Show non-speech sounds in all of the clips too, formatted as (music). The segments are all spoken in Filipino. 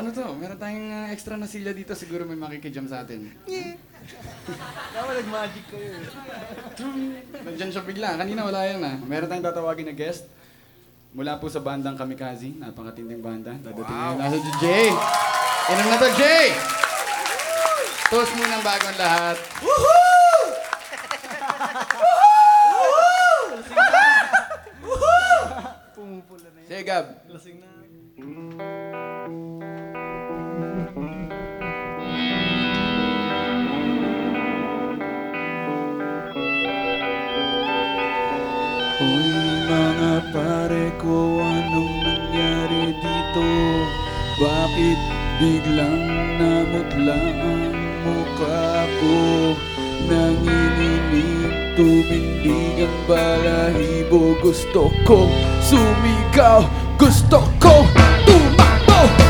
ano to? Meron tayong uh, extra na silya dito. Siguro may makikijam sa atin. Dapat nag-magic kayo eh. (laughs) Nandiyan siya bigla. Kanina wala yan ah. Meron tayong tatawagin na guest. Mula po sa bandang Kamikaze. Napakatinding banda. Dadating wow. Nasa si Jay. Inom na to, Jay! Toast muna ang bagong lahat. Pumupula na yun. Sige, Gab. Lasing na. Uy, mga pare ko, anong nangyari dito? Bakit biglang namutla ang mukha ko? Nanginginig, tumindig ang balahibo Gusto ko sumigaw, gusto ko tumakbo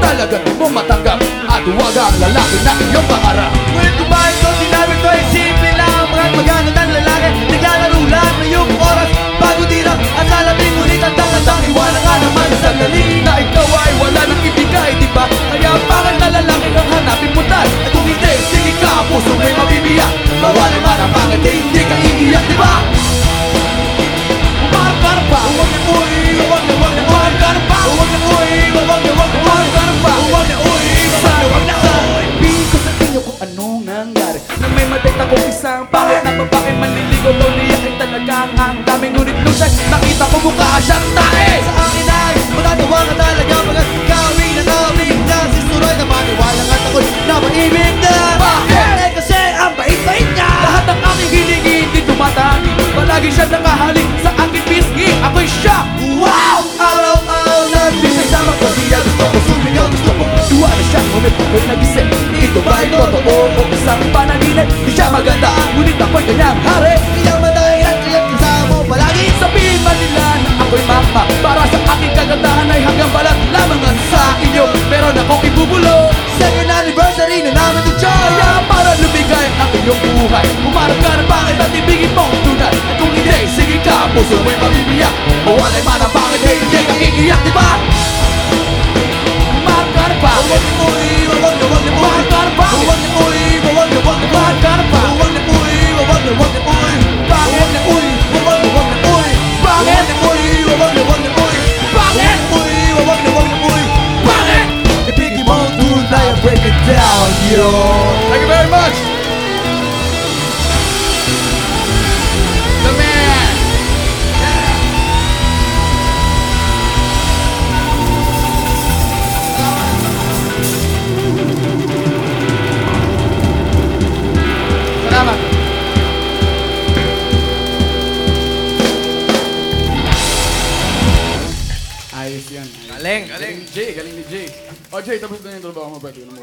pangit na talaga di mo matanggap At huwag ang lalaki na iyong pangarap. Ngunit kumain ko, sinabi ko ay simple lang Ang mga maganda Manliligaw daw niya ay talagang ang daming Ngunit nung siya nakita ko mukha siyang tae. Sa akin ay matatawa ka talaga Pagkat kawin na kawin na Si Suroy na maniwala at ako'y napaibig na. Bakit? Eh kasi ang bait-bait niya. Lahat ng aking hilingi di tumatagi Palagi siya nakahalik sa aking pisngi. Ako'y siya. Wow! Araw-araw na Di siya sama ko siya Gusto ko sumigaw Gusto ko. Duwa na siya Ngunit ako'y nagising Ito ba ay totoo o kanyang hari Kaya matay at kaya kasama mo palagi Sabihin man nila na ako'y mama. Para sa aking kagandahan ay hanggang balat lamang ang sa inyo. Meron akong ibubulo Second anniversary na namin ng joy Kaya para lumigay ang iyong buhay. Umarap ka ng pangit at ibigin mo ang tunay? At kung hindi, sige ka, puso mo'y mabibiyak O walay man ang it yo Thank you very much! The man! Salamat! Ayos yan. Galing, galing. Jay, galing ni Jay. Oh, Jay, tapos na yung trabaho mo, pwede na mo.